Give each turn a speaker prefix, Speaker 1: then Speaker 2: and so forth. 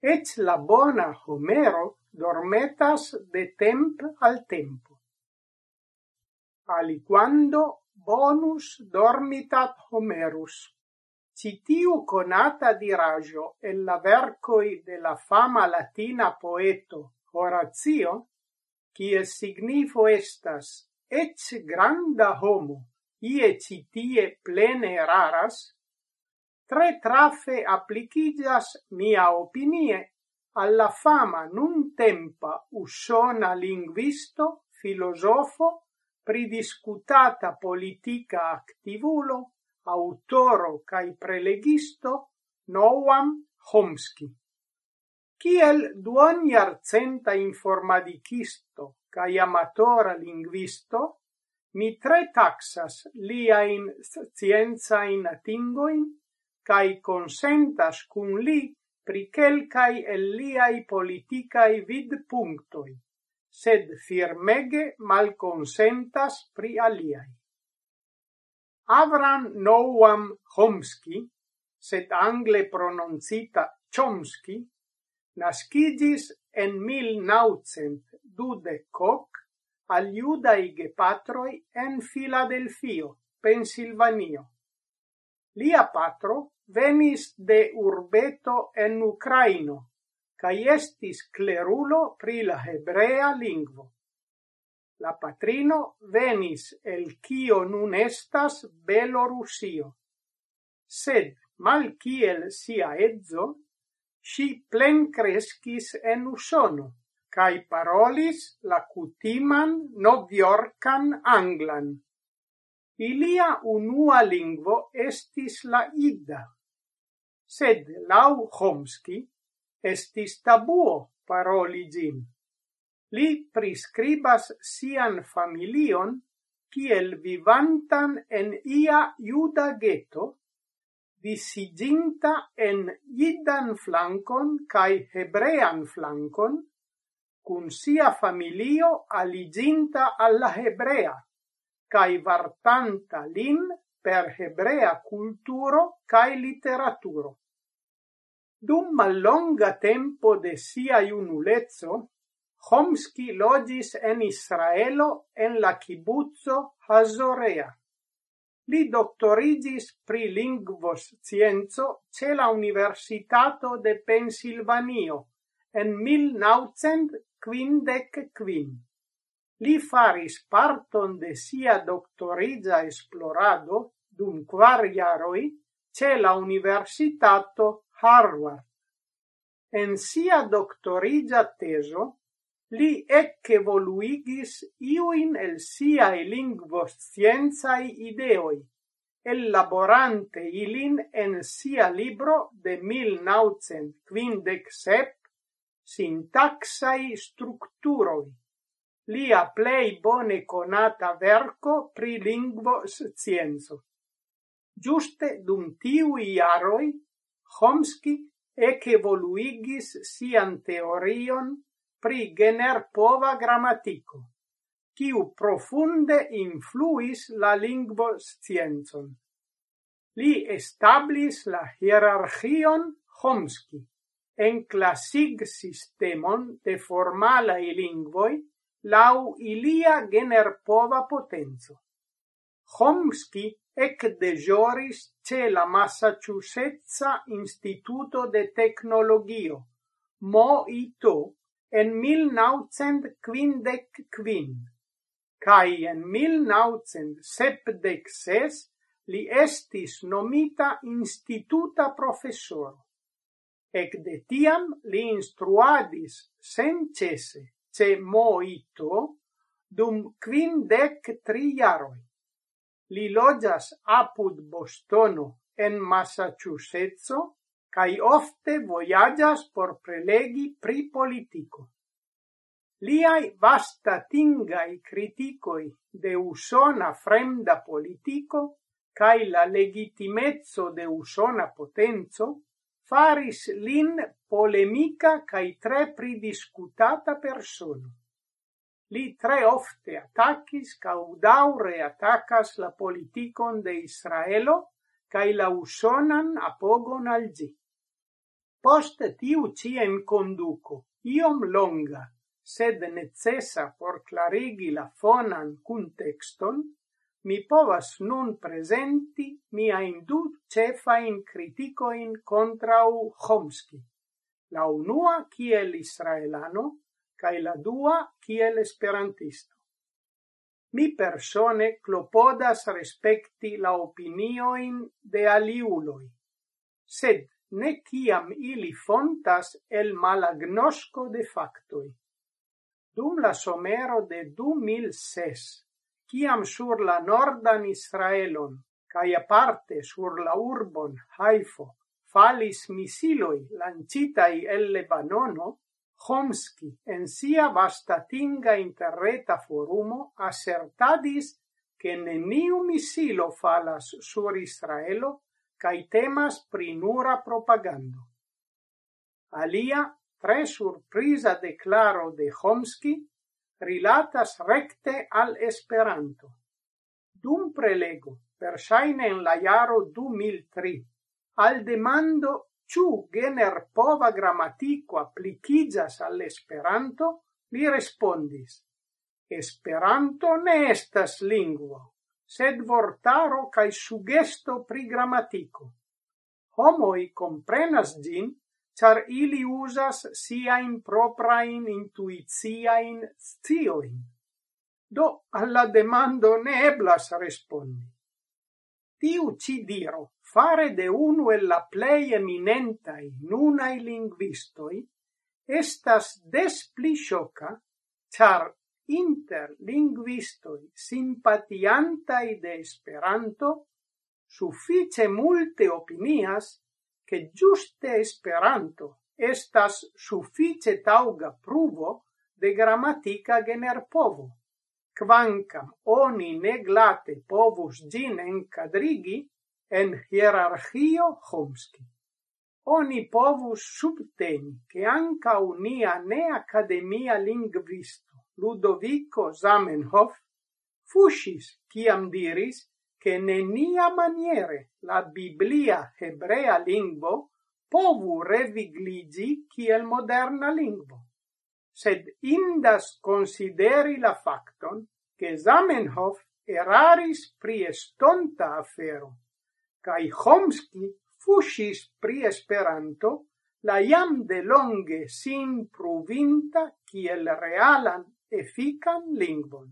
Speaker 1: et la bona Homero dormetas de temp' al tempo. Aliquando bonus dormitat Homerus. Citiu conata dirajo el la vercoi de la fama latina poeto Horatio, quie signifo estas et granda homo, ie citie plene raras, tre trafe applicigas, mia opinie, alla fama nun tempa usona linguisto, filosofo, pridiscutata politica activulo, autoro cae prelegisto, Noam Chomsky. Kiel duon jarcenta informadicisto cae amatora linguisto, mi tre taxas liain scienzain atingoin cae consentas cum li pri quelcae el liai politicae vid punctoi, sed firmege malconsentas pri aliai. Avram Noam Chomsky, sed angle prononcita Chomsky, nascidis en 1912 coc al iudai gepatroi en Filadelfio, Pensilvanio. Lia patro, venis de urbeto en Ucraino, cae estis clerulo pri la hebrea lingvo. La patrino venis el kio nun estas Belorusio. Sed, mal kiel sia edzo, si plen crescis en usono, cae parolis la cutiman noviorcan anglan. Ilia unua lingvo estis la ida, sed lau Chomsky estis tabuo paroli gin. Li priscribas sian familion kiel vivantan en ia juda ghetto, disiginta en jidan flankon kai hebrean flankon, cun sia familio aliginta alla hebrea, kai vartanta lin per hebrea culturo kai literaturo. Dum mallonga tempo de sia junuleco Chomsky logis en Israelo en la kibuzzo Hazorea. Li doctorigis pri lingvoscienco ce la Universitato de Pensilvanio en 1955. Li faris parton de sia doctorigia esplorado dum quar jaroj ce la Universitato Harvard. En sia doctorigia teso li eccevoluigis iuin el siae lingvos scienzae ideoi, elaborante ilin en sia libro de 1957 sintaxai structuroi, lia plei bone conata verco pri lingvos scienzo. Giuste dum tiui iaroi Chomsky ec-evoluigis sian teorion pri generpova grammatico, quiu profunde influis la lingvo scienzon. Li establis la hierarchion Chomsky en clasig systemon de formalae lingvoi lau ilia generpova potenzo. Chomsky ec de joris ce la Masaĉuseca Instituto de Tecnologio, mo ito, en 1955. kvindek en milnaŭcent sepdek ses li estis nomita instituta professor. Ec de tiam li instruadis senses ce mo Moito dum quindec tri jaroi. Li loĝas apud Bostono en Massachusetts kai ofte vojaĝas por prelegi pri politico. Liai vasta tingai criticoi de usona fremda politico cae la legitimezzo de usona potenzo faris lin polemica cae tre pridiscutata persona. Li tre ofte attacis caudaure attacas la politicon de Israelo cae la usonan apogon al gi. Post tiu en conduco, iom longa, sed necessa por clarigi la fonan contexton, mi povas nun presenti mia in du in contra contrau Chomsky. La unua, kiel israelano, cae la dua kiel esperantisto. Mi persone clopodas respecti la opinioin de aliuloi, sed ne ciam ili fontas el malagnosco de factoi. Dum la somero de 2006, ciam sur la nordan Israelon, cae aparte sur la urbon Haifo, falis misiloi lancitai el Lebanono, Chomsky en sia vastatinga interreta forumo assertadis che neniu misilo falas sur Israelo cae temas pri nura propagando. Alia, tre surprisa declaro de Chomsky rilatas recte al Esperanto. Dum prelego, per shine en la jaro 2003, al demando Ĉu generpova gramatiko applicijas al Esperanto? Li respondis: Esperanto ne estas lingvo, sed vortaro kaj sugesto pri grammatico. Homoi comprenas gin, char ili usas siain proprain intuiziain scioin. Do, alla demando ne eblas respondi. Tiu ci diro, fare de unu el la plei eminentai nunai linguistoi, estas des pli scioca, char inter linguistoi simpatiantai de Esperanto suffice multe opinias che giuste Esperanto estas suffice tauga pruvo de grammatica generpovo quancam oni neglate povus gin encadrigi en hierarchio Chomsky. Oni povus subteni che anca unia ne academia linguisto Ludovico Zamenhof fuscis ciam diris che nenia maniere la Biblia hebrea lingvo povu revigligi ciel moderna lingvo sed indas consideri la facton che Zamenhof eraris pri estonta afero, cae Chomsky fusis pri esperanto la iam de longe sin pruvinta kiel realan efican lingvon.